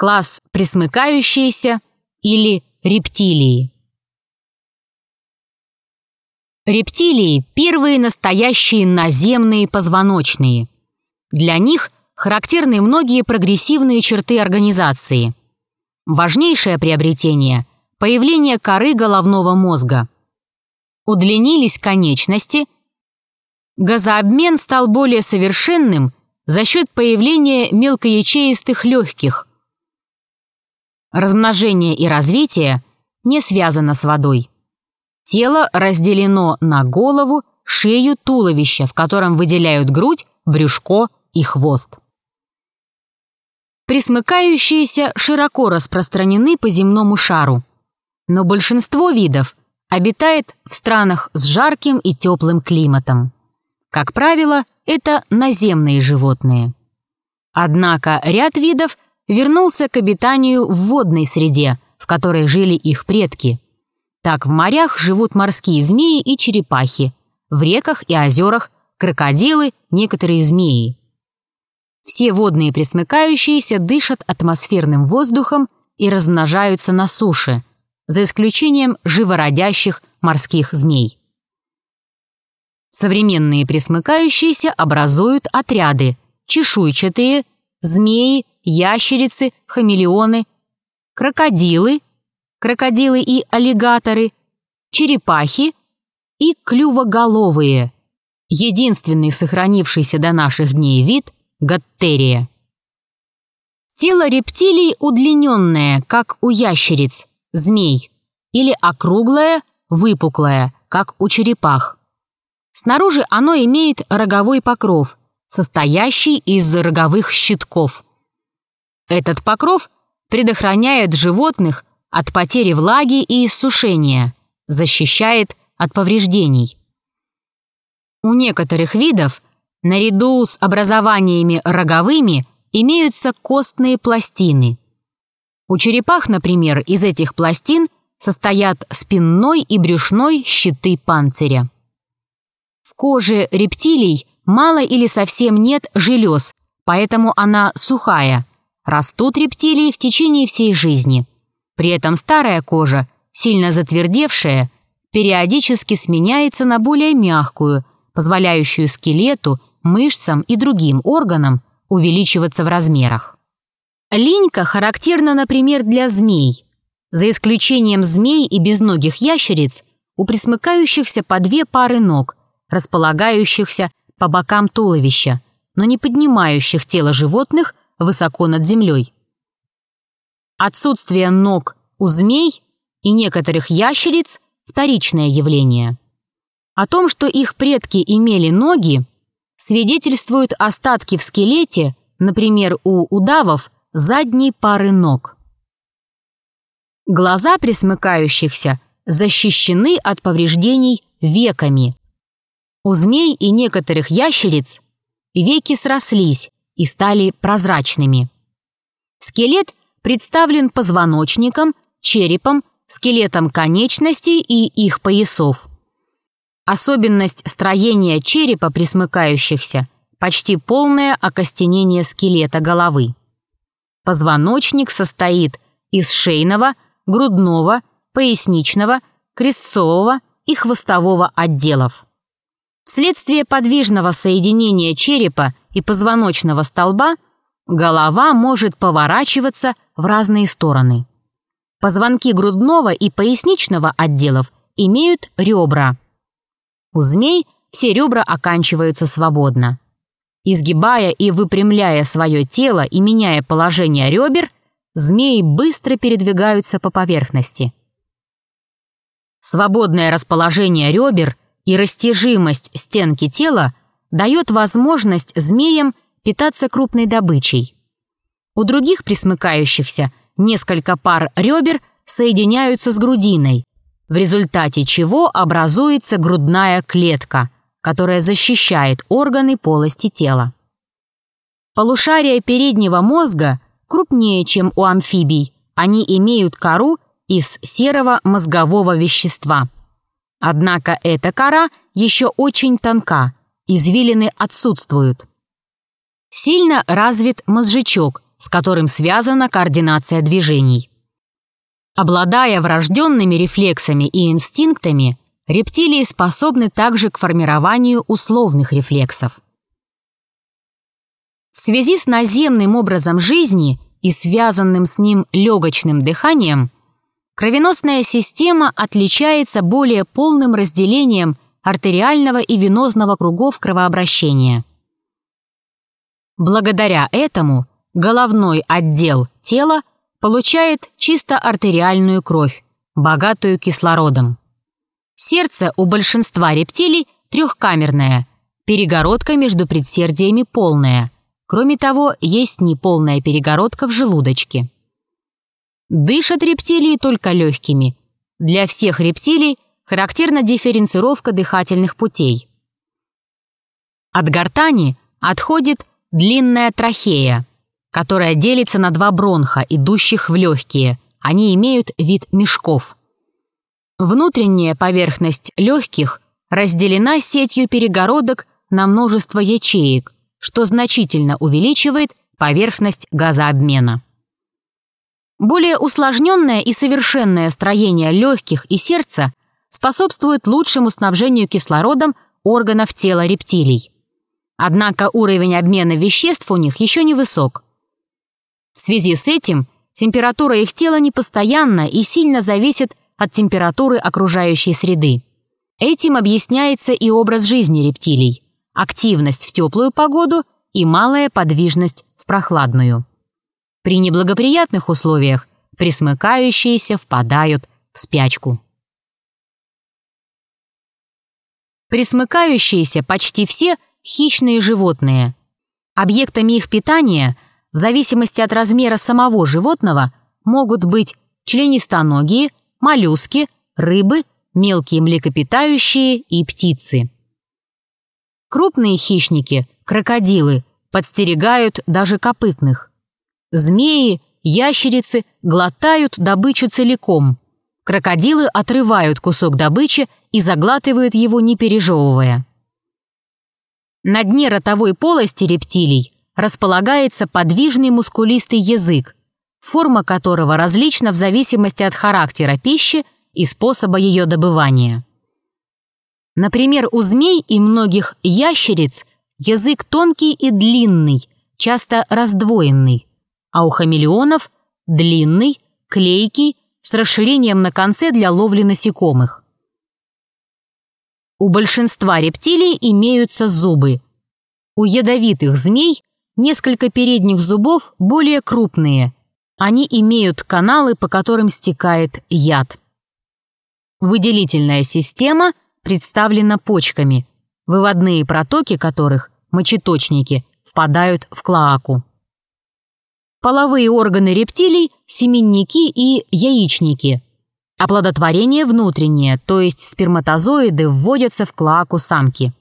Класс присмыкающиеся или рептилии. Рептилии – первые настоящие наземные позвоночные. Для них характерны многие прогрессивные черты организации. Важнейшее приобретение – появление коры головного мозга. Удлинились конечности, газообмен стал более совершенным за счет появления мелкоячеистых легких. Размножение и развитие не связано с водой. Тело разделено на голову, шею, туловище, в котором выделяют грудь, брюшко и хвост. Присмыкающиеся широко распространены по земному шару, но большинство видов обитает в странах с жарким и теплым климатом. Как правило, это наземные животные. Однако ряд видов вернулся к обитанию в водной среде, в которой жили их предки – так в морях живут морские змеи и черепахи, в реках и озерах крокодилы, некоторые змеи. Все водные пресмыкающиеся дышат атмосферным воздухом и размножаются на суше, за исключением живородящих морских змей. Современные пресмыкающиеся образуют отряды чешуйчатые, змеи, ящерицы, хамелеоны, крокодилы, крокодилы и аллигаторы, черепахи и клювоголовые. Единственный сохранившийся до наших дней вид – гаттерия. Тело рептилий удлиненное, как у ящериц, змей, или округлое, выпуклое, как у черепах. Снаружи оно имеет роговой покров, состоящий из роговых щитков. Этот покров предохраняет животных от потери влаги и иссушения, защищает от повреждений. У некоторых видов, наряду с образованиями роговыми, имеются костные пластины. У черепах, например, из этих пластин состоят спинной и брюшной щиты панциря. В коже рептилий мало или совсем нет желез, поэтому она сухая. Растут рептилии в течение всей жизни. При этом старая кожа, сильно затвердевшая, периодически сменяется на более мягкую, позволяющую скелету, мышцам и другим органам увеличиваться в размерах. Линька характерна, например, для змей. За исключением змей и безногих ящериц, у присмыкающихся по две пары ног, располагающихся по бокам туловища, но не поднимающих тело животных высоко над землей. Отсутствие ног у змей и некоторых ящериц – вторичное явление. О том, что их предки имели ноги, свидетельствуют остатки в скелете, например, у удавов, задней пары ног. Глаза присмыкающихся защищены от повреждений веками. У змей и некоторых ящериц веки срослись и стали прозрачными. Скелет представлен позвоночником, черепом, скелетом конечностей и их поясов. Особенность строения черепа присмыкающихся – почти полное окостенение скелета головы. Позвоночник состоит из шейного, грудного, поясничного, крестцового и хвостового отделов. Вследствие подвижного соединения черепа и позвоночного столба голова может поворачиваться в разные стороны. Позвонки грудного и поясничного отделов имеют ребра. У змей все ребра оканчиваются свободно. Изгибая и выпрямляя свое тело и меняя положение ребер, змеи быстро передвигаются по поверхности. Свободное расположение ребер и растяжимость стенки тела дает возможность змеям питаться крупной добычей. У других присмыкающихся несколько пар ребер соединяются с грудиной, в результате чего образуется грудная клетка, которая защищает органы полости тела. Полушария переднего мозга крупнее, чем у амфибий. Они имеют кору из серого мозгового вещества. Однако эта кора еще очень тонка, извилины отсутствуют. Сильно развит мозжечок – с которым связана координация движений. Обладая врожденными рефлексами и инстинктами, рептилии способны также к формированию условных рефлексов. В связи с наземным образом жизни и связанным с ним легочным дыханием, кровеносная система отличается более полным разделением артериального и венозного кругов кровообращения. Благодаря этому головной отдел тела получает чисто артериальную кровь, богатую кислородом. Сердце у большинства рептилий трехкамерное, перегородка между предсердиями полная. Кроме того, есть неполная перегородка в желудочке. Дышат рептилии только легкими. Для всех рептилий характерна дифференцировка дыхательных путей. От гортани отходит длинная трахея, которая делится на два бронха, идущих в легкие. Они имеют вид мешков. Внутренняя поверхность легких разделена сетью перегородок на множество ячеек, что значительно увеличивает поверхность газообмена. Более усложненное и совершенное строение легких и сердца способствует лучшему снабжению кислородом органов тела рептилий. Однако уровень обмена веществ у них еще не высок. В связи с этим температура их тела непостоянна и сильно зависит от температуры окружающей среды. Этим объясняется и образ жизни рептилий – активность в теплую погоду и малая подвижность в прохладную. При неблагоприятных условиях присмыкающиеся впадают в спячку. Присмыкающиеся почти все хищные животные. Объектами их питания, в зависимости от размера самого животного, могут быть членистоногие, моллюски, рыбы, мелкие млекопитающие и птицы. Крупные хищники, крокодилы, подстерегают даже копытных. Змеи, ящерицы глотают добычу целиком. Крокодилы отрывают кусок добычи и заглатывают его, не пережевывая. На дне ротовой полости рептилий располагается подвижный мускулистый язык, форма которого различна в зависимости от характера пищи и способа ее добывания. Например, у змей и многих ящериц язык тонкий и длинный, часто раздвоенный, а у хамелеонов – длинный, клейкий, с расширением на конце для ловли насекомых. У большинства рептилий имеются зубы. У ядовитых змей несколько передних зубов более крупные – они имеют каналы, по которым стекает яд. Выделительная система представлена почками, выводные протоки которых, мочеточники, впадают в клоаку. Половые органы рептилий – семенники и яичники. Оплодотворение внутреннее, то есть сперматозоиды вводятся в клоаку самки.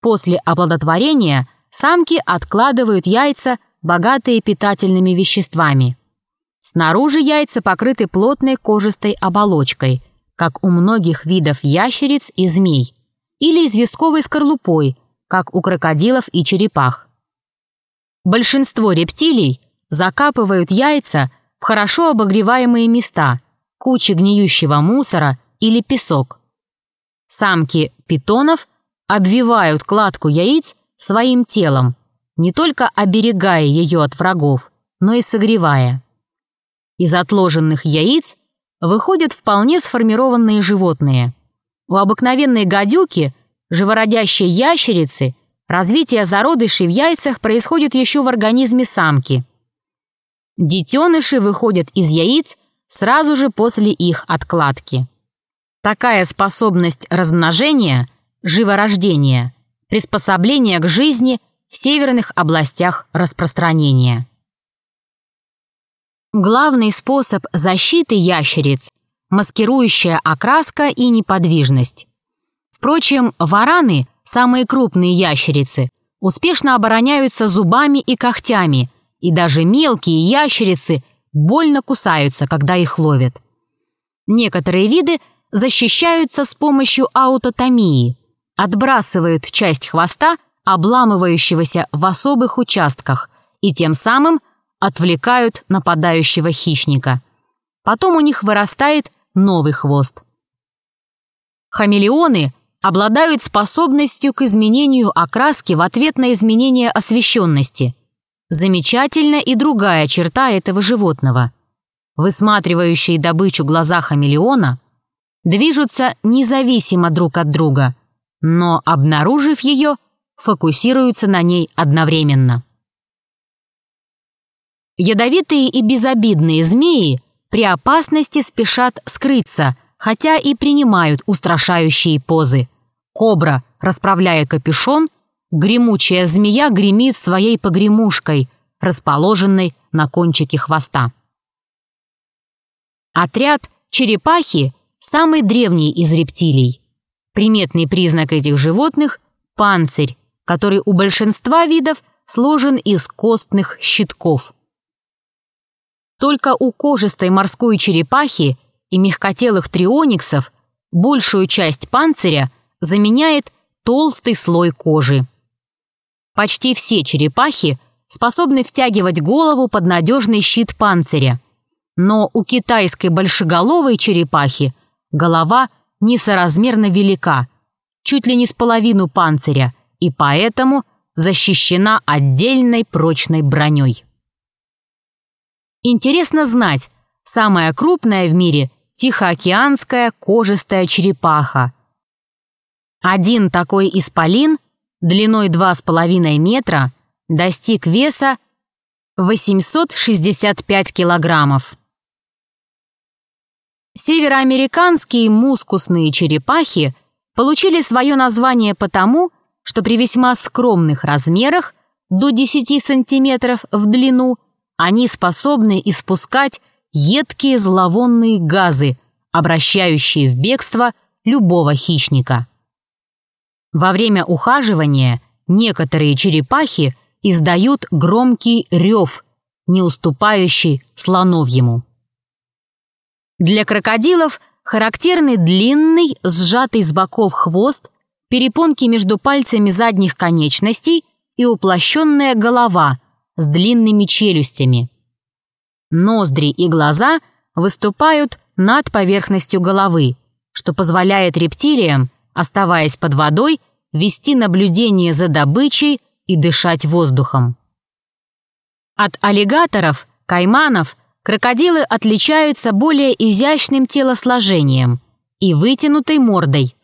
После оплодотворения самки откладывают яйца богатые питательными веществами. Снаружи яйца покрыты плотной кожистой оболочкой, как у многих видов ящериц и змей, или известковой скорлупой, как у крокодилов и черепах. Большинство рептилий закапывают яйца в хорошо обогреваемые места, кучи гниющего мусора или песок. Самки питонов обвивают кладку яиц своим телом, не только оберегая ее от врагов, но и согревая. Из отложенных яиц выходят вполне сформированные животные. У обыкновенной гадюки, живородящей ящерицы, развитие зародышей в яйцах происходит еще в организме самки. Детеныши выходят из яиц сразу же после их откладки. Такая способность размножения, живорождения, приспособления к жизни – в северных областях распространения. Главный способ защиты ящериц – маскирующая окраска и неподвижность. Впрочем, вараны, самые крупные ящерицы, успешно обороняются зубами и когтями, и даже мелкие ящерицы больно кусаются, когда их ловят. Некоторые виды защищаются с помощью аутотомии, отбрасывают часть хвоста обламывающегося в особых участках и тем самым отвлекают нападающего хищника. Потом у них вырастает новый хвост. Хамелеоны обладают способностью к изменению окраски в ответ на изменение освещенности. Замечательна и другая черта этого животного. Высматривающие добычу глаза хамелеона движутся независимо друг от друга, но, обнаружив ее, фокусируются на ней одновременно. Ядовитые и безобидные змеи при опасности спешат скрыться, хотя и принимают устрашающие позы. Кобра, расправляя капюшон, гремучая змея гремит своей погремушкой, расположенной на кончике хвоста. Отряд черепахи – самый древний из рептилий. Приметный признак этих животных – панцирь, который у большинства видов сложен из костных щитков. Только у кожистой морской черепахи и мягкотелых триониксов большую часть панциря заменяет толстый слой кожи. Почти все черепахи способны втягивать голову под надежный щит панциря, но у китайской большеголовой черепахи голова несоразмерно велика, чуть ли не с половину панциря, и поэтому защищена отдельной прочной броней. Интересно знать, самая крупная в мире – тихоокеанская кожистая черепаха. Один такой исполин длиной 2,5 метра достиг веса 865 килограммов. Североамериканские мускусные черепахи получили свое название потому, что при весьма скромных размерах, до 10 сантиметров в длину, они способны испускать едкие зловонные газы, обращающие в бегство любого хищника. Во время ухаживания некоторые черепахи издают громкий рев, не уступающий слоновьему. Для крокодилов характерный длинный, сжатый с боков хвост, перепонки между пальцами задних конечностей и уплощенная голова – с длинными челюстями. Ноздри и глаза выступают над поверхностью головы, что позволяет рептилиям, оставаясь под водой, вести наблюдение за добычей и дышать воздухом. От аллигаторов, кайманов, крокодилы отличаются более изящным телосложением и вытянутой мордой.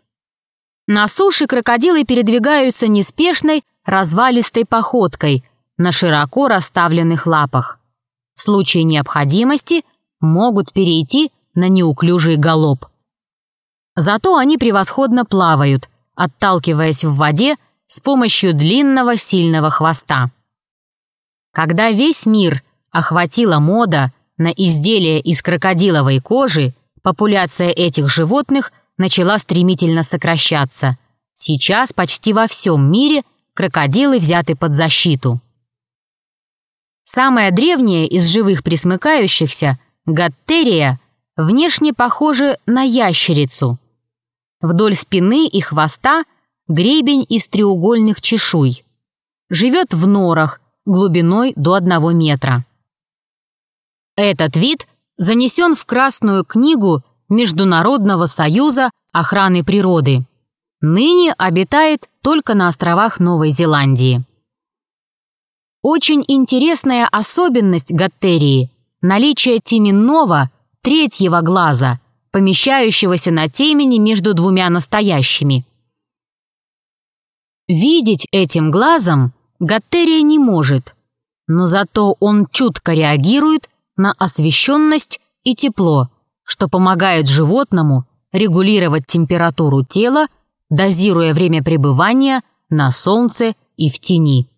На суше крокодилы передвигаются неспешной, развалистой походкой, на широко расставленных лапах. В случае необходимости могут перейти на неуклюжий галоп. Зато они превосходно плавают, отталкиваясь в воде с помощью длинного сильного хвоста. Когда весь мир охватила мода на изделия из крокодиловой кожи, популяция этих животных начала стремительно сокращаться. Сейчас почти во всем мире крокодилы взяты под защиту. Самая древняя из живых присмыкающихся, гаттерия, внешне похожа на ящерицу. Вдоль спины и хвоста гребень из треугольных чешуй. Живет в норах глубиной до одного метра. Этот вид занесен в Красную книгу Международного союза охраны природы. Ныне обитает только на островах Новой Зеландии. Очень интересная особенность гаттерии – наличие теменного, третьего глаза, помещающегося на темени между двумя настоящими. Видеть этим глазом гаттерия не может, но зато он чутко реагирует на освещенность и тепло, что помогает животному регулировать температуру тела, дозируя время пребывания на солнце и в тени.